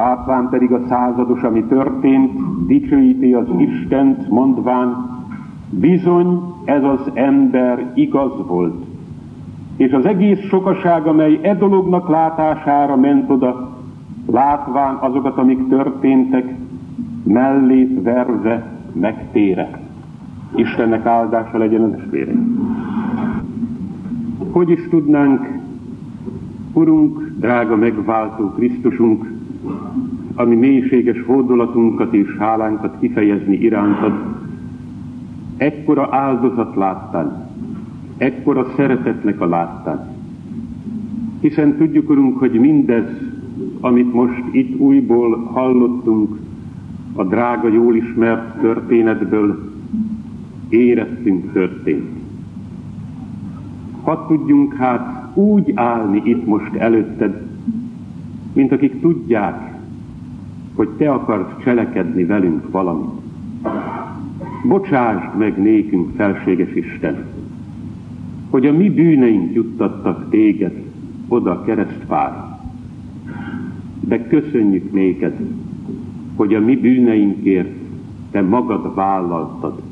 Látván pedig a százados, ami történt, dicsőíti az Istent, mondván, bizony ez az ember igaz volt. És az egész sokaság, amely e dolognak látására ment oda, látván azokat, amik történtek, mellét verve megtére. Istennek áldása legyen az estéreim. Hogy is tudnánk, Urunk, drága megváltó Krisztusunk, ami mélységes fordulatunkat és hálánkat kifejezni irántad, ekkora áldozat láttán, ekkora szeretetnek a láttán. Hiszen tudjuk, Urunk, hogy mindez, amit most itt újból hallottunk, a drága, jól ismert történetből érettünk történt. Hadd tudjunk hát úgy állni itt most előtted, mint akik tudják, hogy te akarsz cselekedni velünk valamit. Bocsásd meg nékünk, felséges Isten, hogy a mi bűneink juttattak téged oda a keresztfára. De köszönjük néked, hogy a mi bűneinkért te magad vállaltad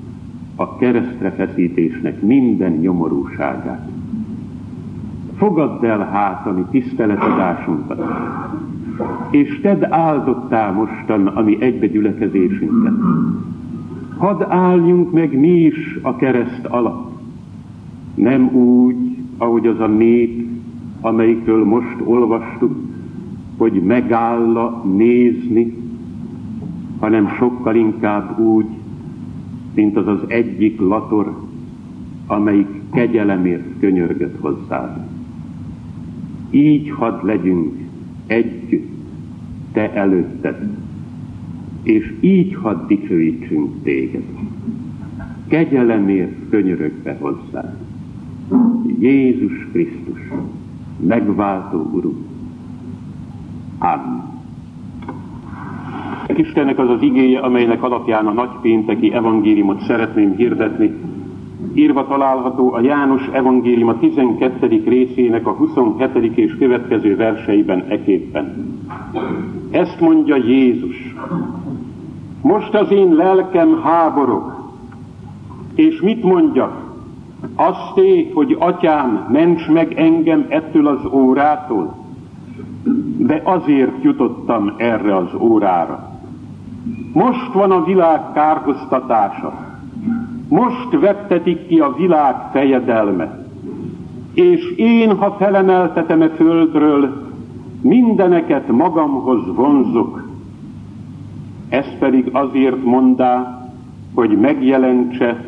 a keresztre feszítésnek minden nyomorúságát. Fogadd el hát a mi tiszteletadásunkat, és tedd áldottá mostan a mi egybegyülekezésünket. Hadd álljunk meg mi is a kereszt alatt, nem úgy, ahogy az a nép, amelyikről most olvastuk, hogy megáll nézni, hanem sokkal inkább úgy, mint az az egyik lator, amelyik kegyelemért könyörgött hozzá. Így hadd legyünk együtt, te előtted, és így hadd dicsőítsünk téged. Kegyelemért könyörögve hozzá. Jézus Krisztus, megváltó Urunk. Amen. Istennek az az igéje, amelynek alapján a nagypénteki evangéliumot szeretném hirdetni. Írva található a János evangélium a 12. részének a 27. és következő verseiben eképpen. Ezt mondja Jézus. Most az én lelkem háborog. És mit mondja? Azt é, hogy atyám, ments meg engem ettől az órától. De azért jutottam erre az órára most van a világ kárhoztatása. Most vettetik ki a világ fejedelme. És én, ha felemeltetem e földről, mindeneket magamhoz vonzok. Ez pedig azért mondá, hogy megjelentse,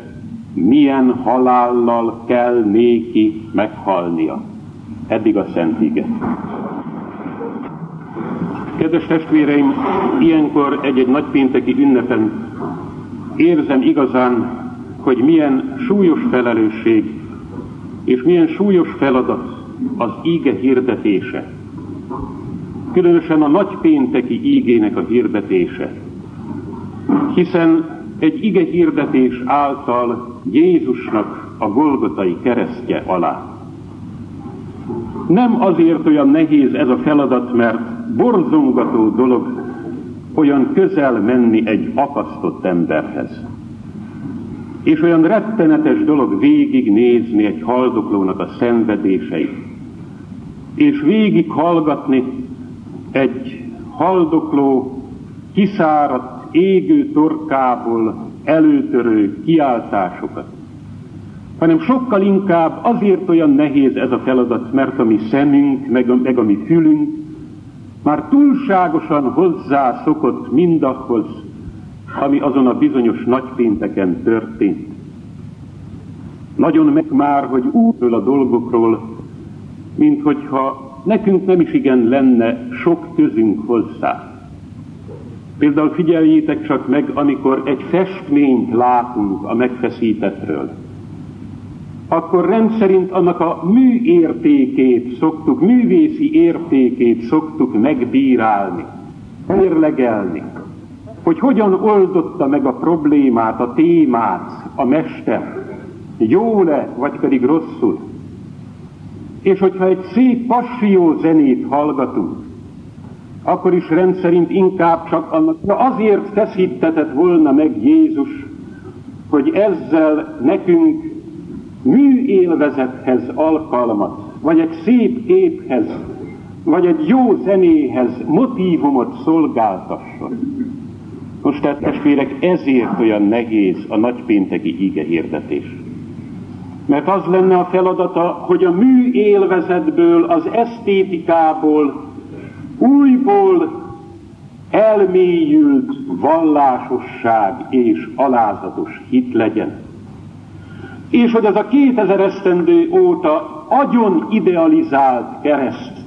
milyen halállal kell néki meghalnia. Eddig a Szent Ige. Kedves testvéreim, ilyenkor egy-egy nagypénteki ünnepen érzem igazán, hogy milyen súlyos felelősség és milyen súlyos feladat az íge hirdetése. Különösen a nagypénteki ígének a hirdetése. Hiszen egy ige hirdetés által Jézusnak a Golgotai keresztje alá. Nem azért olyan nehéz ez a feladat, mert borzongató dolog olyan közel menni egy akasztott emberhez. És olyan rettenetes dolog végignézni egy haldoklónak a szenvedéseit. És végig hallgatni egy haldokló kiszáradt, égő torkából előtörő kiáltásokat. Hanem sokkal inkább azért olyan nehéz ez a feladat, mert a mi szemünk, meg a, meg a mi fülünk, már túlságosan hozzá szokott mindahhoz, ami azon a bizonyos nagypénteken történt. Nagyon meg már, hogy útról a dolgokról, mint hogyha nekünk nem is igen lenne sok közünk hozzá. Például figyeljétek csak meg, amikor egy festményt látunk a megfeszítetről akkor rendszerint annak a műértékét szoktuk, művészi értékét szoktuk megbírálni, mérlegelni, hogy hogyan oldotta meg a problémát, a témát, a mester, jó-e, vagy pedig rosszul. És hogyha egy szép passió zenét hallgatunk, akkor is rendszerint inkább csak annak, de azért feszítetett volna meg Jézus, hogy ezzel nekünk műélvezethez alkalmat, vagy egy szép képhez, vagy egy jó zenéhez motívumot szolgáltasson. Most tehát testvérek, ezért olyan nehéz a nagypénteki ige hirdetés. Mert az lenne a feladata, hogy a mű élvezetből, az esztétikából újból elmélyült vallásosság és alázatos hit legyen. És hogy az a 2000 esztendő óta agyon idealizált kereszt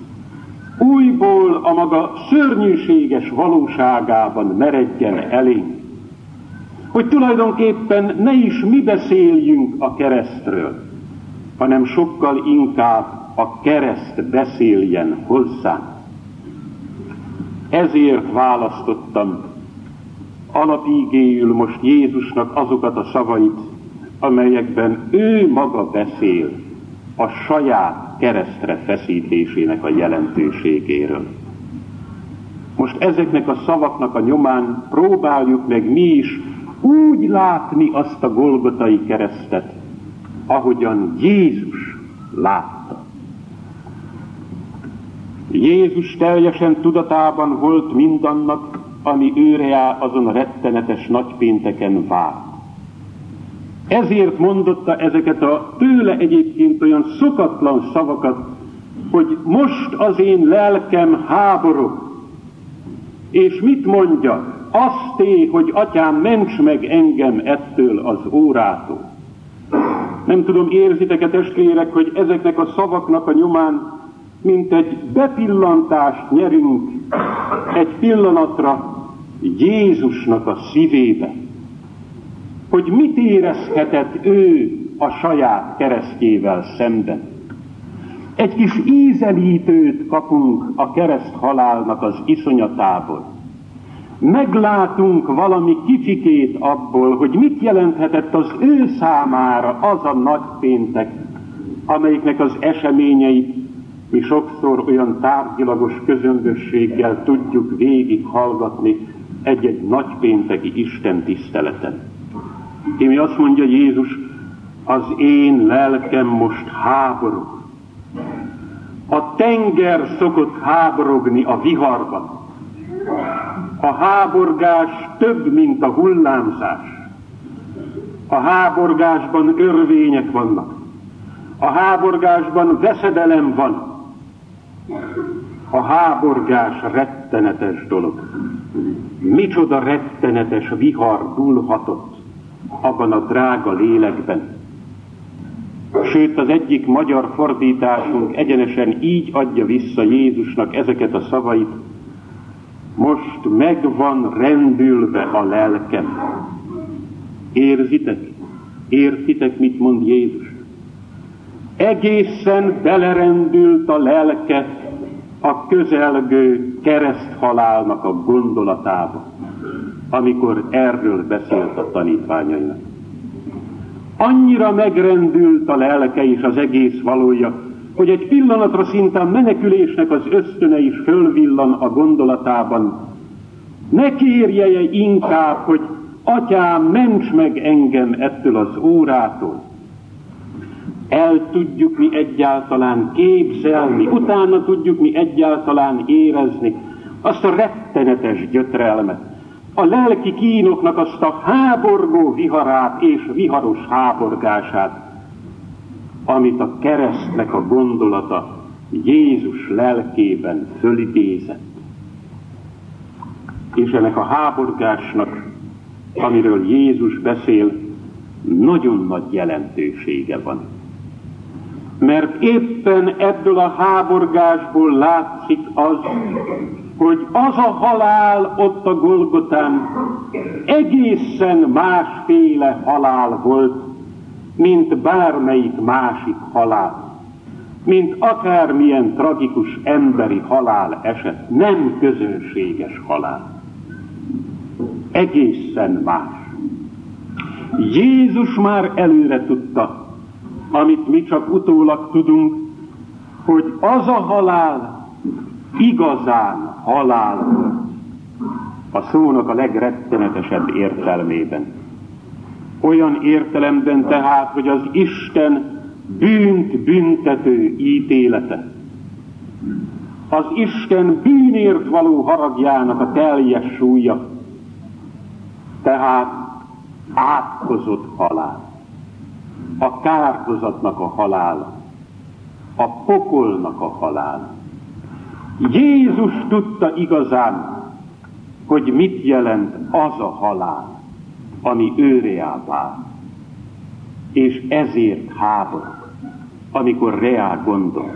újból a maga szörnyűséges valóságában meredjen elénk. Hogy tulajdonképpen ne is mi beszéljünk a keresztről, hanem sokkal inkább a kereszt beszéljen hozzánk. Ezért választottam alapígéül most Jézusnak azokat a szavait, amelyekben ő maga beszél a saját keresztre feszítésének a jelentőségéről. Most ezeknek a szavaknak a nyomán próbáljuk meg mi is úgy látni azt a Golgotai keresztet, ahogyan Jézus látta. Jézus teljesen tudatában volt mindannak, ami őre azon rettenetes nagypénteken várt. Ezért mondotta ezeket a tőle egyébként olyan szokatlan szavakat, hogy most az én lelkem háborog. És mit mondja? Azt té, hogy atyám, ments meg engem ettől az órától. Nem tudom, érzitek-e testvérek, hogy ezeknek a szavaknak a nyomán mint egy bepillantást nyerünk egy pillanatra Jézusnak a szívébe hogy mit érezhetett ő a saját keresztjével szemben. Egy kis ízelítőt kapunk a kereszt halálnak az iszonyatából. Meglátunk valami kicsikét abból, hogy mit jelenthetett az ő számára az a nagy péntek, amelyiknek az eseményeit mi sokszor olyan tárgyilagos közömbösséggel tudjuk végighallgatni egy-egy nagypénteki Isten tiszteleten. Én azt mondja Jézus, az én lelkem most háborog. A tenger szokott háborogni a viharban. A háborgás több, mint a hullámzás. A háborgásban örvények vannak. A háborgásban veszedelem van. A háborgás rettenetes dolog. Micsoda rettenetes vihar dúlhatott abban a drága lélekben. Sőt, az egyik magyar fordításunk egyenesen így adja vissza Jézusnak ezeket a szavait, most meg van rendülve a lelkem. Érzitek? Értitek, mit mond Jézus? Egészen belerendült a lelke a közelgő kereszthalálnak a gondolatába amikor erről beszélt a tanítványainak. Annyira megrendült a lelke és az egész valója, hogy egy pillanatra szinte a menekülésnek az ösztöne is fölvillan a gondolatában. Ne kérje inkább, hogy atyám, ments meg engem ettől az órától. El tudjuk mi egyáltalán képzelni, utána tudjuk mi egyáltalán érezni azt a rettenetes gyötrelmet, a lelki kínoknak azt a háborgó viharát és viharos háborgását, amit a keresztnek a gondolata Jézus lelkében fölidézett. És ennek a háborgásnak, amiről Jézus beszél, nagyon nagy jelentősége van. Mert éppen ebből a háborgásból látszik az, hogy az a halál ott a Golgotán egészen másféle halál volt, mint bármelyik másik halál, mint akármilyen tragikus emberi halál eset, nem közönséges halál. Egészen más. Jézus már előre tudta, amit mi csak utólag tudunk, hogy az a halál, igazán halál. A szónak a legrettenetesebb értelmében. Olyan értelemben tehát, hogy az Isten bűnt büntető ítélete, az Isten bűnért való haragjának a teljes súlya, tehát átkozott halál, a kárhozatnak a halála, a pokolnak a halála. Jézus tudta igazán, hogy mit jelent az a halál, ami őre áll. És ezért háborog, amikor reál gondol.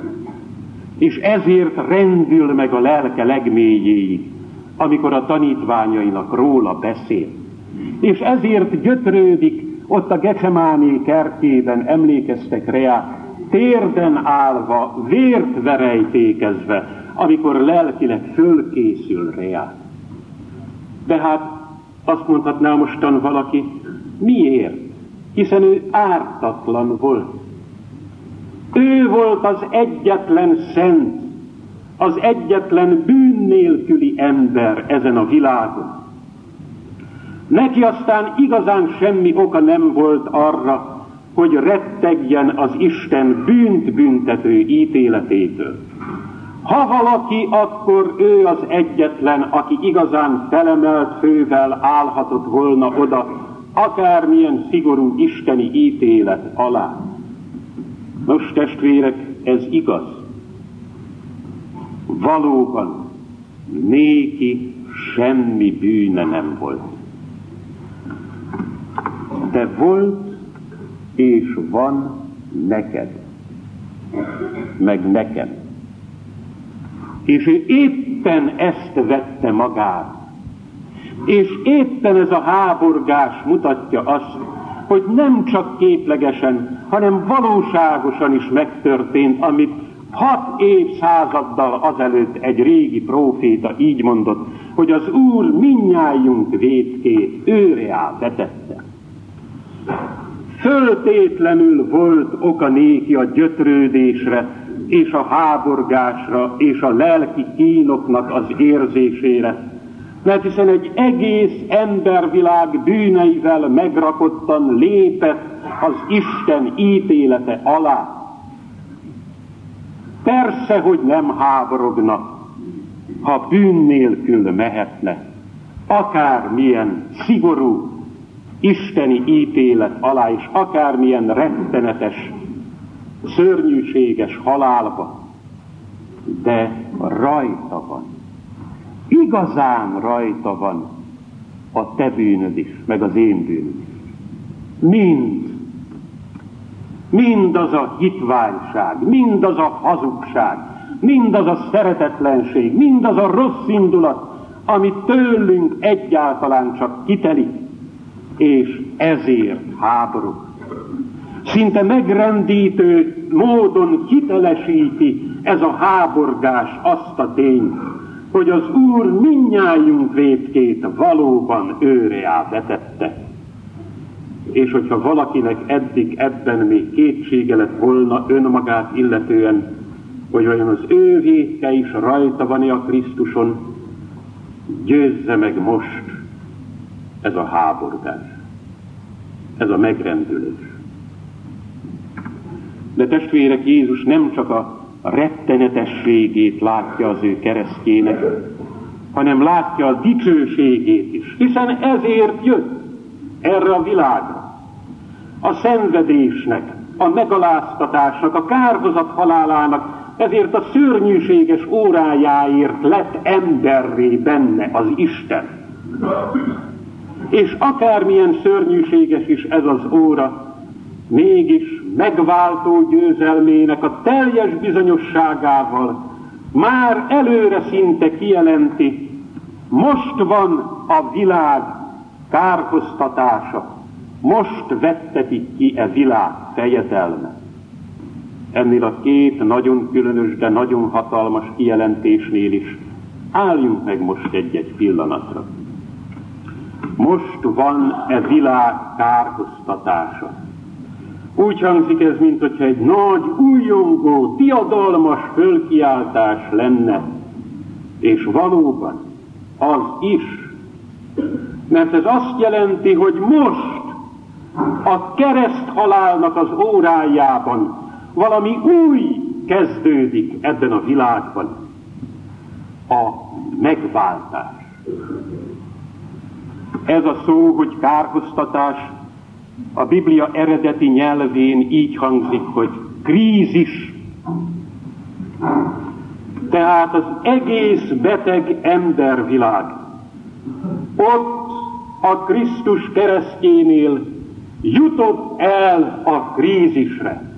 És ezért rendül meg a lelke legmélyéig, amikor a tanítványainak róla beszél. És ezért gyötrődik ott a Gecsemáné kertjében, emlékeztek reá, térden állva, vért verejtékezve, amikor lelkileg fölkészül reá. De hát azt mondhatná mostan valaki, miért? Hiszen ő ártatlan volt. Ő volt az egyetlen szent, az egyetlen bűn nélküli ember ezen a világon. Neki aztán igazán semmi oka nem volt arra, hogy rettegjen az Isten bűnt büntető ítéletétől. Ha valaki, akkor ő az egyetlen, aki igazán felemelt fővel állhatott volna oda, akármilyen szigorú isteni ítélet alá. Nos, testvérek, ez igaz. Valóban néki semmi bűne nem volt. De volt és van neked, meg nekem. És ő éppen ezt vette magára. És éppen ez a háborgás mutatja azt, hogy nem csak képlegesen, hanem valóságosan is megtörtént, amit hat évszázaddal azelőtt egy régi próféta így mondott, hogy az Úr minnyájunk védkét őre áll betette. Föltétlenül volt oka néki a gyötrődésre, és a háborgásra, és a lelki kínoknak az érzésére, mert hiszen egy egész embervilág bűneivel megrakottan lépett az Isten ítélete alá. Persze, hogy nem háborogna, ha bűn nélkül mehetne, akármilyen szigorú isteni ítélet alá, és akármilyen rettenetes, szörnyűséges halálba, de rajta van igazán rajta van a te bűnöd is, meg az én bűnöd is. Mind. Az a hitványság, mind az a hazugság, mind az a szeretetlenség, mind az a rossz indulat, ami tőlünk egyáltalán csak kitelik, és ezért háború. Szinte megrendítő módon hitelesíti ez a háborgás azt a tényt, hogy az Úr minnyájunk vétkét valóban őre betette. És hogyha valakinek eddig ebben még kétsége lett volna önmagát illetően, hogy olyan az ő vétke is rajta van-e a Krisztuson, győzze meg most ez a háborgás, ez a megrendülés. De testvérek, Jézus nem csak a rettenetességét látja az ő keresztjének, hanem látja a dicsőségét is, hiszen ezért jött erre a világra. A szenvedésnek, a megaláztatásnak, a kárhozat halálának, ezért a szörnyűséges órájáért lett emberré benne az Isten. És akármilyen szörnyűséges is ez az óra, mégis megváltó győzelmének a teljes bizonyosságával már előre szinte kijelenti, most van a világ kárhoztatása, most vettetik ki e világ fejedelme. Ennél a két nagyon különös, de nagyon hatalmas kijelentésnél is álljunk meg most egy-egy pillanatra. Most van e világ kárhoztatása. Úgy hangzik ez, mint hogyha egy nagy, újongó, diadalmas fölkiáltás lenne, És valóban az is. Mert ez azt jelenti, hogy most a kereszt halálnak az órájában valami új kezdődik ebben a világban. A megváltás. Ez a szó, hogy kárhoztatás, a Biblia eredeti nyelvén így hangzik, hogy krízis. Tehát az egész beteg embervilág ott a Krisztus keresztjénél jutott el a krízisre.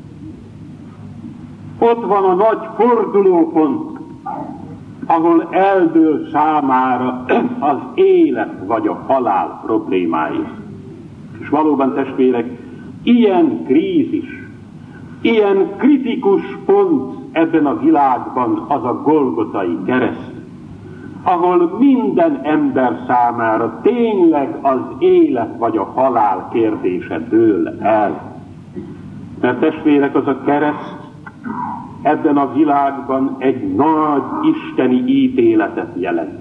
Ott van a nagy fordulópont, ahol eldől számára az élet vagy a halál problémái. Valóban testvérek, ilyen krízis, ilyen kritikus pont ebben a világban az a Golgotai kereszt, ahol minden ember számára tényleg az élet vagy a halál kérdése dől el. Mert testvérek, az a kereszt ebben a világban egy nagy isteni ítéletet jelent.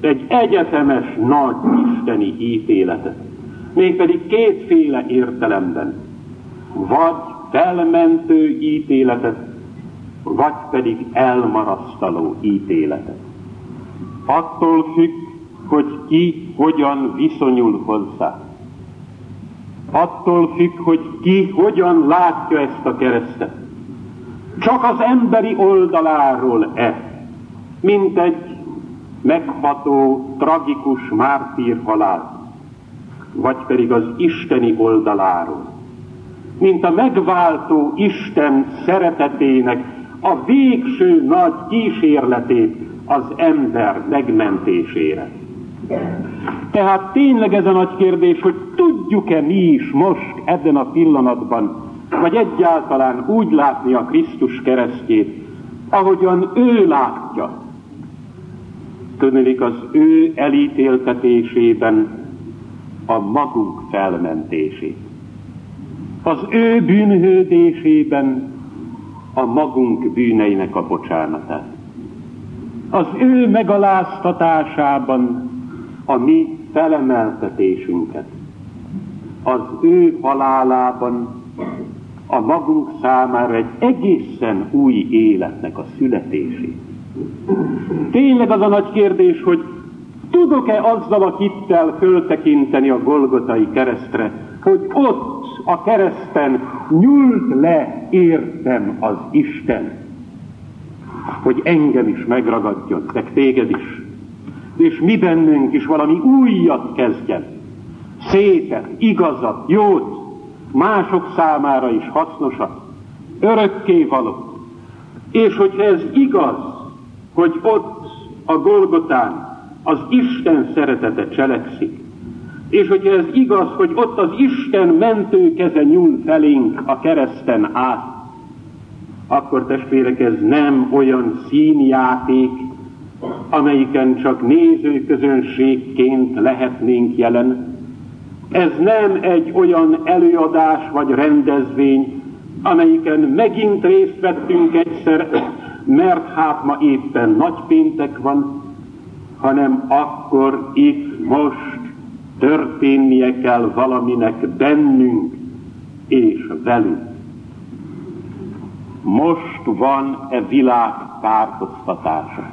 Egy egyetemes nagy isteni ítéletet. Mégpedig kétféle értelemben. Vagy felmentő ítéletet, vagy pedig elmarasztaló ítéletet. Attól függ, hogy ki hogyan viszonyul hozzá. Attól függ, hogy ki hogyan látja ezt a keresztet csak az emberi oldaláról-e, mint egy megható, tragikus mártírhalál, vagy pedig az isteni oldaláról, mint a megváltó Isten szeretetének a végső nagy kísérletét az ember megmentésére. Tehát tényleg ez a nagy kérdés, hogy tudjuk-e mi is most ebben a pillanatban vagy egyáltalán úgy látni a Krisztus keresztjét, ahogyan ő látja. Tudnék az ő elítéltetésében a magunk felmentését. Az ő bűnhődésében a magunk bűneinek a bocsánatát. Az ő megaláztatásában a mi felemeltetésünket. Az ő halálában a magunk számára egy egészen új életnek a születését. Tényleg az a nagy kérdés, hogy tudok-e azzal a hittel föltekinteni a Golgotai keresztre, hogy ott a kereszten nyúlt le értem az Isten, hogy engem is megragadjon, meg téged is, és mi bennünk is valami újat kezdjen, szépet, igazat, jót, mások számára is hasznosak, örökké való. És hogyha ez igaz, hogy ott a Golgotán az Isten szeretete cselekszik, és hogyha ez igaz, hogy ott az Isten mentő keze nyúl felénk a kereszten át, akkor testvérek, ez nem olyan színjáték, amelyiken csak nézőközönségként lehetnénk jelen, ez nem egy olyan előadás vagy rendezvény, amelyiken megint részt vettünk egyszer, mert hát ma éppen nagypéntek van, hanem akkor itt most történnie kell valaminek bennünk és velünk. Most van e világ kárhoztatása.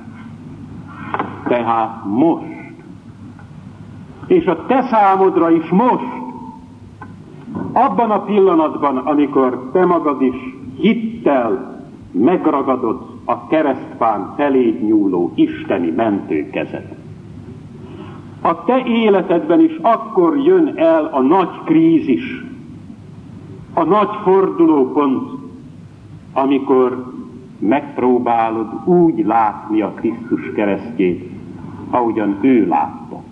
Tehát most és a te számodra is most, abban a pillanatban, amikor te magad is hittel megragadod a keresztpán felé nyúló isteni mentőkezet. A te életedben is akkor jön el a nagy krízis, a nagy fordulópont, amikor megpróbálod úgy látni a Krisztus keresztjét, ahogyan ő látta.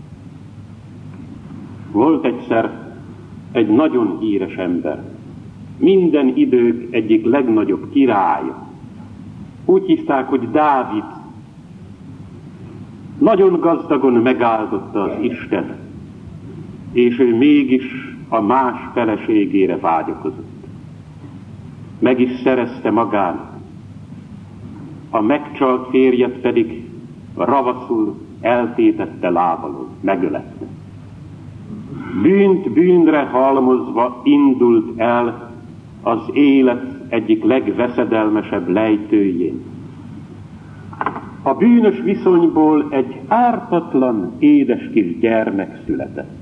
Volt egyszer egy nagyon híres ember, minden idők egyik legnagyobb királya. Úgy hívták, hogy Dávid. Nagyon gazdagon megáldotta az Isten, és ő mégis a más feleségére vágyakozott. Meg is szerezte magának. A megcsalt férjet pedig ravaszul eltétette lábalon, megölette. Bűnt bűnre halmozva indult el az élet egyik legveszedelmesebb lejtőjén. A bűnös viszonyból egy ártatlan, édes kis gyermek született.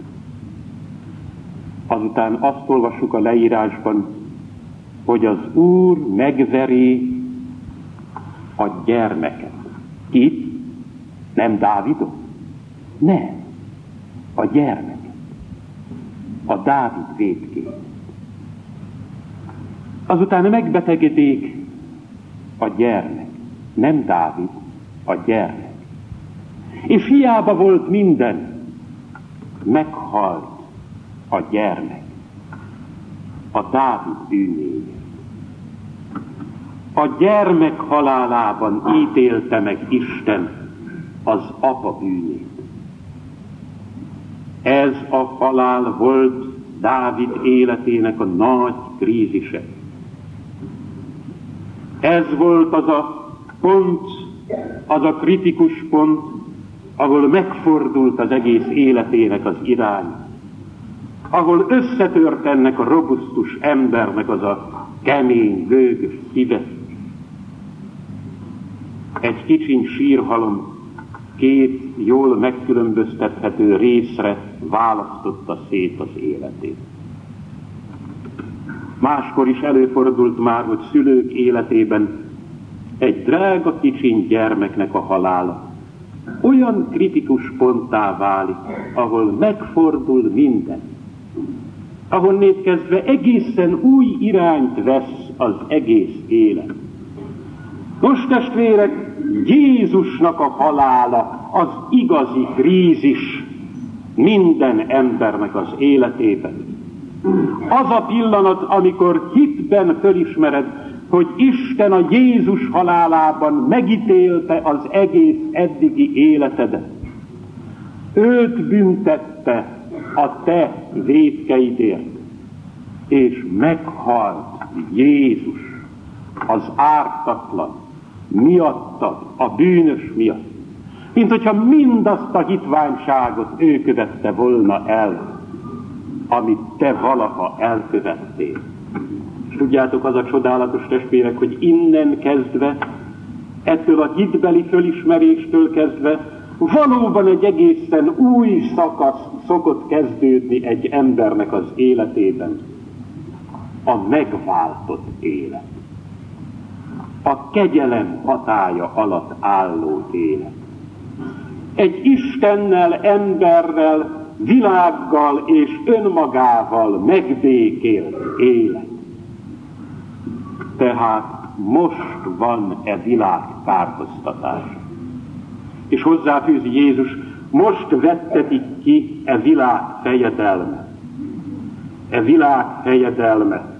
Azután azt olvassuk a leírásban, hogy az Úr megveri a gyermeket. Itt nem Dávidot? Nem. A gyermek. A Dávid védkét. Azután megbetegedik a gyermek. Nem Dávid, a gyermek. És hiába volt minden, meghalt a gyermek. A Dávid bűnéért. A gyermek halálában ítélte meg Isten az apa bűnét. Ez a halál volt Dávid életének a nagy krízise. Ez volt az a pont, az a kritikus pont, ahol megfordult az egész életének az irány, ahol összetört ennek a robusztus embernek az a kemény, gőgös szíve. Egy kicsiny sírhalom két jól megkülönböztethető részre választotta szét az életét. Máskor is előfordult már, hogy szülők életében egy drága kicsiny gyermeknek a halála olyan kritikus ponttá válik, ahol megfordul minden, ahonnét kezdve egészen új irányt vesz az egész élet. Most testvérek, Jézusnak a halála az igazi krízis minden embernek az életében. Az a pillanat, amikor hitben fölismered, hogy Isten a Jézus halálában megítélte az egész eddigi életedet. Őt büntette a te védkeidért, és meghalt Jézus, az ártatlan, miattad, a bűnös miatt. Mint hogyha mindazt a hitványságot ő követte volna el, amit te valaha elkövettél. És tudjátok, az a csodálatos testvérek, hogy innen kezdve, ettől a hitbeli fölismeréstől kezdve, valóban egy egészen új szakasz szokott kezdődni egy embernek az életében. A megváltott élet a kegyelem hatája alatt álló élet. Egy Istennel, emberrel, világgal és önmagával megbékélt élet. Tehát most van e világ kárhoztatása. És hozzáfűzi Jézus, most vettetik ki e világ fejedelme. E világ fejedelme.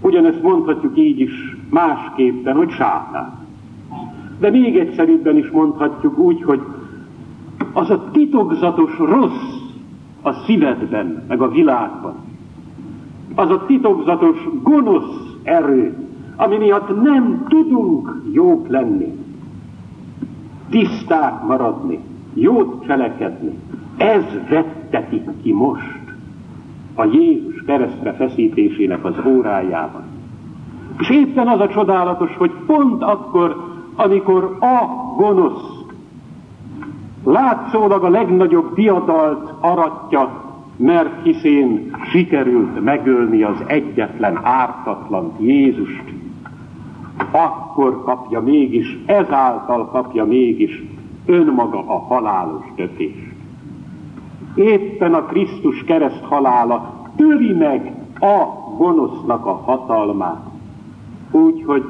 Ugyanezt mondhatjuk így is másképpen, hogy sátán. De még egyszerűbben is mondhatjuk úgy, hogy az a titokzatos rossz a szívedben, meg a világban, az a titokzatos gonosz erő, ami miatt nem tudunk jók lenni, tiszták maradni, jót cselekedni. Ez vettetik ki most a Jézus keresztre feszítésének az órájában. És éppen az a csodálatos, hogy pont akkor, amikor a gonosz látszólag a legnagyobb diadalt aratja, mert hiszén sikerült megölni az egyetlen ártatlan Jézust, akkor kapja mégis, ezáltal kapja mégis önmaga a halálos döntést. Éppen a Krisztus kereszt halála töri meg a gonosznak a hatalmát, úgy, hogy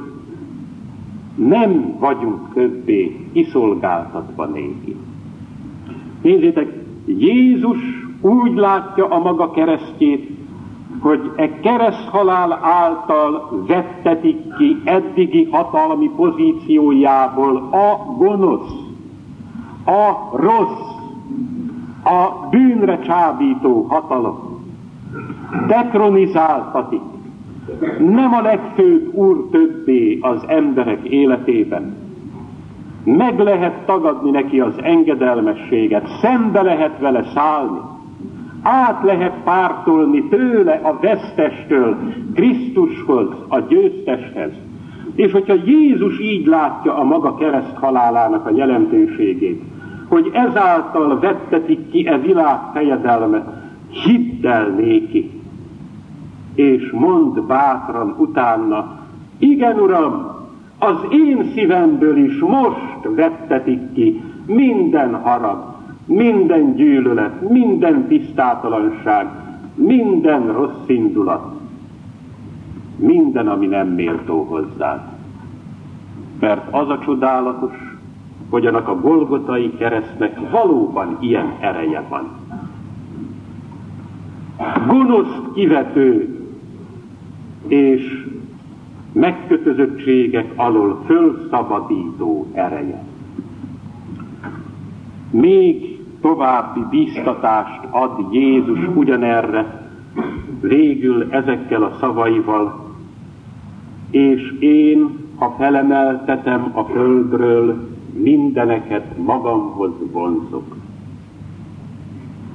nem vagyunk többé kiszolgáltatva néki. Nézzétek, Jézus úgy látja a maga keresztjét, hogy e kereszthalál által vettetik ki eddigi hatalmi pozíciójából a gonosz, a rossz, a bűnre csábító hatalom. Dekronizáltatik nem a legfőbb úr többé az emberek életében, meg lehet tagadni neki az engedelmességet, szembe lehet vele szállni, át lehet pártolni tőle a vesztestől Krisztushoz, a győzteshez. És hogyha Jézus így látja a maga kereszt halálának a jelentőségét, hogy ezáltal vettetik ki e világ fejedelmet, hidd el néki, és mond bátran utána, igen, Uram, az én szívemből is most vettetik ki minden harag, minden gyűlölet, minden tisztátalanság, minden rossz indulat, minden, ami nem méltó hozzád. Mert az a csodálatos, hogy annak a Golgotai keresztnek valóban ilyen ereje van. Gonoszt kivető és megkötözöttségek alól fölszabadító ereje. Még további bíztatást ad Jézus ugyanerre, végül ezekkel a szavaival, és én, ha felemeltetem a földről, mindeneket magamhoz vonzok.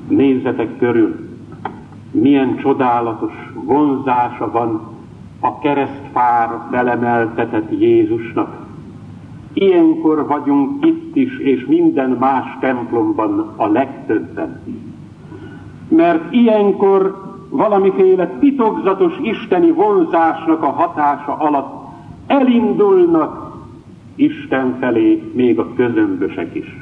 Nézzetek körül, milyen csodálatos vonzása van a keresztfára felemeltetett Jézusnak. Ilyenkor vagyunk itt is, és minden más templomban a legtöbben. Mert ilyenkor valamiféle titokzatos isteni vonzásnak a hatása alatt elindulnak Isten felé még a közömbösek is.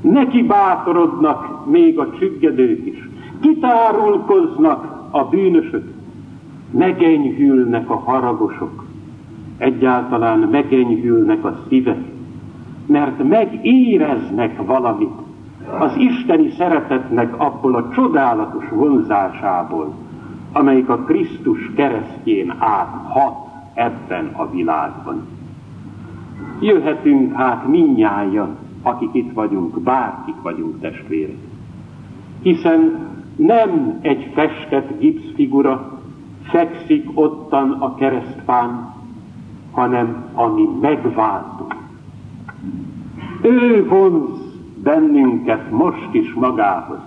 Neki bátorodnak még a csüggedők is. Kitárulkoznak a bűnösök megenyhülnek a haragosok, egyáltalán megenyhülnek a szívek, mert megéreznek valamit az isteni szeretetnek abból a csodálatos vonzásából, amelyik a Krisztus keresztjén át hat ebben a világban. Jöhetünk hát minnyáján, akik itt vagyunk, bárkik vagyunk testvérek. Hiszen nem egy festett gipszfigura, fekszik ottan a keresztfán, hanem ami megváltó. Ő vonz bennünket most is magához,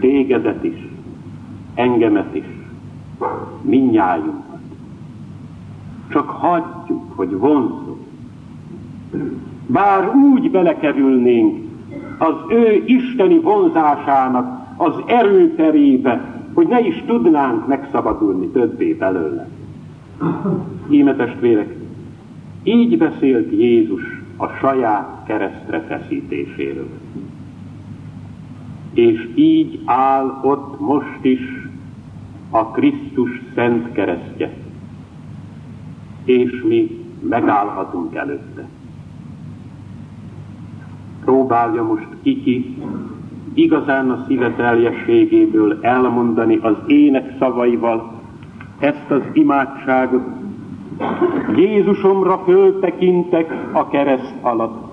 tégedet is, engemet is, minnyájunkat. Csak hagyjuk, hogy vonzunk. Bár úgy belekerülnénk az ő isteni vonzásának az erőterébe, hogy ne is tudnánk megszabadulni többé belőle. Íme testvérek, így beszélt Jézus a saját keresztre feszítéséről. És így áll ott most is a Krisztus szent keresztje, és mi megállhatunk előtte. Próbálja most kiki igazán a szíve teljességéből elmondani az ének szavaival ezt az imádságot. Jézusomra föltekintek a kereszt alatt.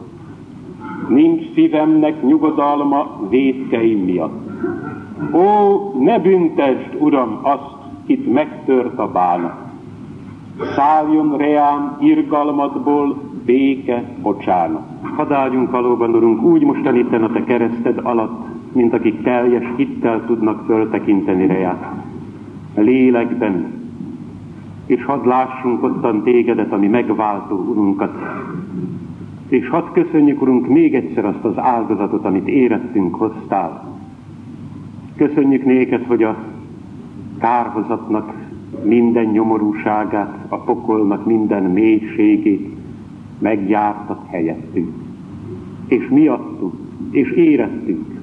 Nincs szívemnek nyugodalma védkeim miatt. Ó, ne büntesd, Uram, azt, kit megtört a bánat. Szálljon reám irgalmatból béke, bocsánat. Hadd álljunk valóban, Urunk, úgy mostan itten a Te kereszted alatt, mint akik teljes hittel tudnak föltekinteni reát. Lélekben, és hadd lássunk ottan tégedet, ami megváltó, Urunkat. És hadd köszönjük, Urunk, még egyszer azt az áldozatot, amit érettünk hoztál. Köszönjük néked, hogy a kárhozatnak minden nyomorúságát, a pokolnak minden mélységét megjártak helyettünk. És miattunk, és érettünk,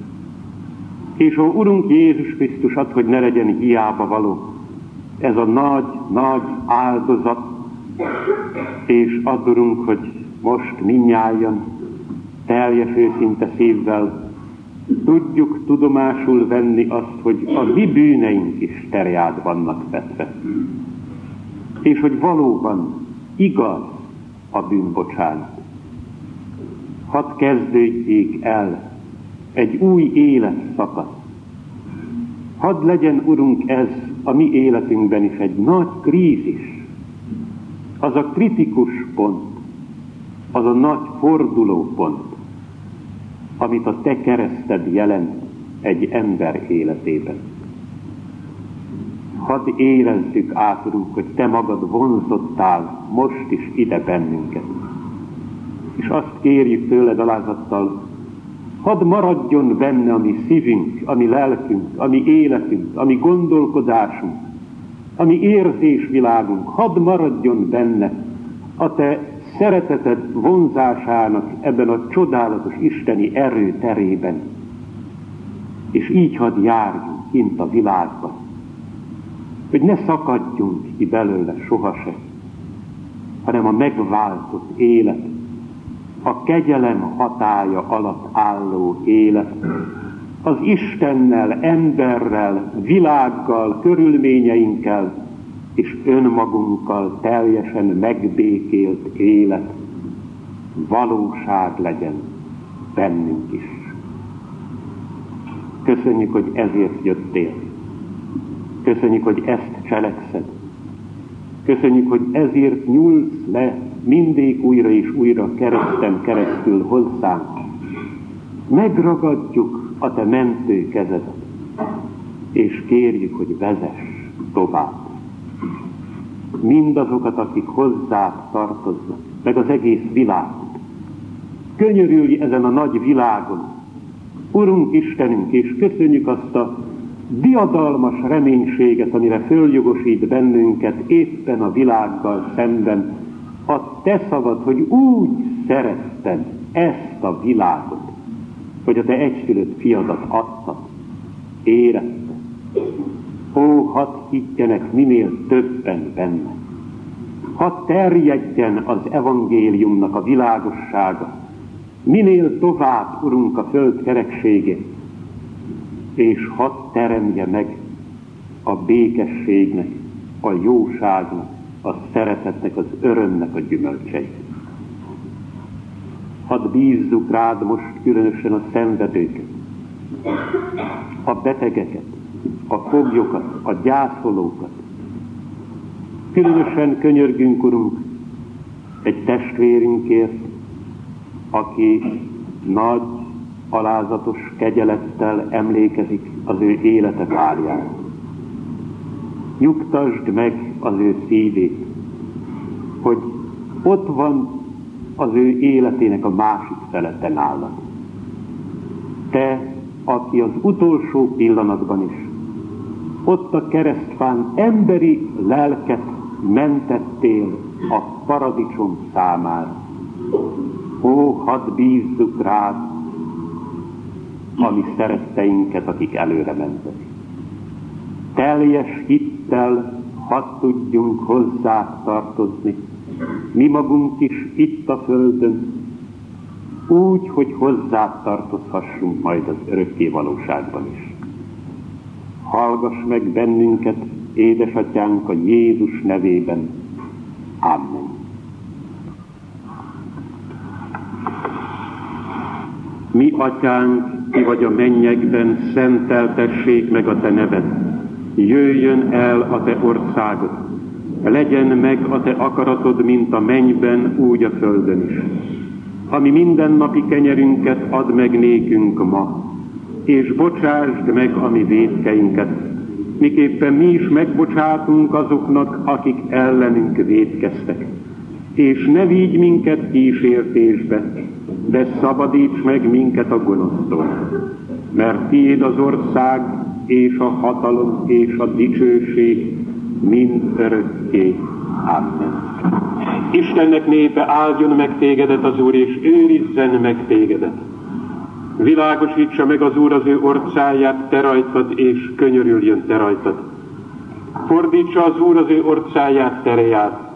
és ó, Urunk Jézus Krisztus, ad, hogy ne legyen hiába való ez a nagy, nagy áldozat, és add, Urunk, hogy most minnyáján teljes őszinte szívvel tudjuk tudomásul venni azt, hogy a mi bűneink is terjád vannak vetve. És hogy valóban igaz a bűnbocsánat. Hadd kezdődjék el egy új életszakasz. Hadd legyen, Urunk, ez a mi életünkben is egy nagy krízis. Az a kritikus pont, az a nagy fordulópont, amit a te kereszted jelent egy ember életében. Hadd érezzük át, Urunk, hogy Te magad vonzottál most is ide bennünket. És azt kérjük tőled alázattal, hadd maradjon benne a mi szívünk, a mi lelkünk, a mi életünk, a mi gondolkodásunk, a mi érzésvilágunk, hadd maradjon benne a Te szereteted vonzásának ebben a csodálatos isteni erő terében. És így hadd járjunk kint a világban, hogy ne szakadjunk ki belőle sohasem, hanem a megváltott élet, a kegyelem hatája alatt álló élet, az Istennel, emberrel, világgal, körülményeinkkel, és önmagunkkal teljesen megbékélt élet valóság legyen bennünk is. Köszönjük, hogy ezért jöttél. Köszönjük, hogy ezt cselekszed. Köszönjük, hogy ezért nyúlsz le mindig újra és újra kereszten keresztül hozzánk. Megragadjuk a te mentő kezedet, és kérjük, hogy vezess tovább. Mindazokat, akik hozzá tartoznak, meg az egész világot. Könyörülj ezen a nagy világon, Urunk Istenünk, és köszönjük azt a diadalmas reménységet, amire följogosít bennünket éppen a világgal szemben, a te szavad, hogy úgy szeretted ezt a világot, hogy a te egyszülött fiadat adtad, érette. Ó, hadd higgyenek minél többen benne. Hadd terjedjen az evangéliumnak a világossága, minél tovább, Urunk, a föld kerekségét, és hadd teremje meg a békességnek, a jóságnak, a szeretetnek, az örömnek a gyümölcseit. Hadd bízzuk rád most különösen a szenvedőket, a betegeket, a foglyokat, a gyászolókat. Különösen könyörgünk, Urunk, egy testvérünkért, aki nagy, alázatos kegyelettel emlékezik az ő élete párján. Nyugtasd meg az ő szívét, hogy ott van az ő életének a másik felete nálad. Te, aki az utolsó pillanatban is ott a keresztfán emberi lelket mentettél a paradicsom számára. Ó, hadd bízzuk rád a mi szeretteinket, akik előre mentek. Teljes hittel hadd tudjunk hozzá tartozni, mi magunk is itt a földön, úgy, hogy hozzá tartozhassunk majd az örökké valóságban is. Hallgass meg bennünket, édesatyánk, a Jézus nevében. Amen. Mi, atyánk, ki vagy a mennyekben, szenteltessék meg a te neved. Jöjjön el a te országod. Legyen meg a te akaratod, mint a mennyben, úgy a földön is. Ami mindennapi kenyerünket ad meg nékünk ma, és bocsásd meg a mi védkeinket, miképpen mi is megbocsátunk azoknak, akik ellenünk védkeztek. És ne vigy minket kísértésbe, de szabadíts meg minket a gonosztól. Mert tiéd az ország, és a hatalom, és a dicsőség mind örökké. Amen. Istennek népe áldjon meg tégedet az Úr, és őrizzen meg tégedet. Világosítsa meg az Úr az ő orcáját te rajtad, és könyörüljön te rajtad. Fordítsa az Úr az ő orcáját tereját,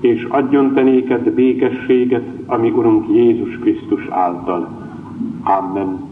és adjon te néked békességet, ami Urunk Jézus Krisztus által. Amen.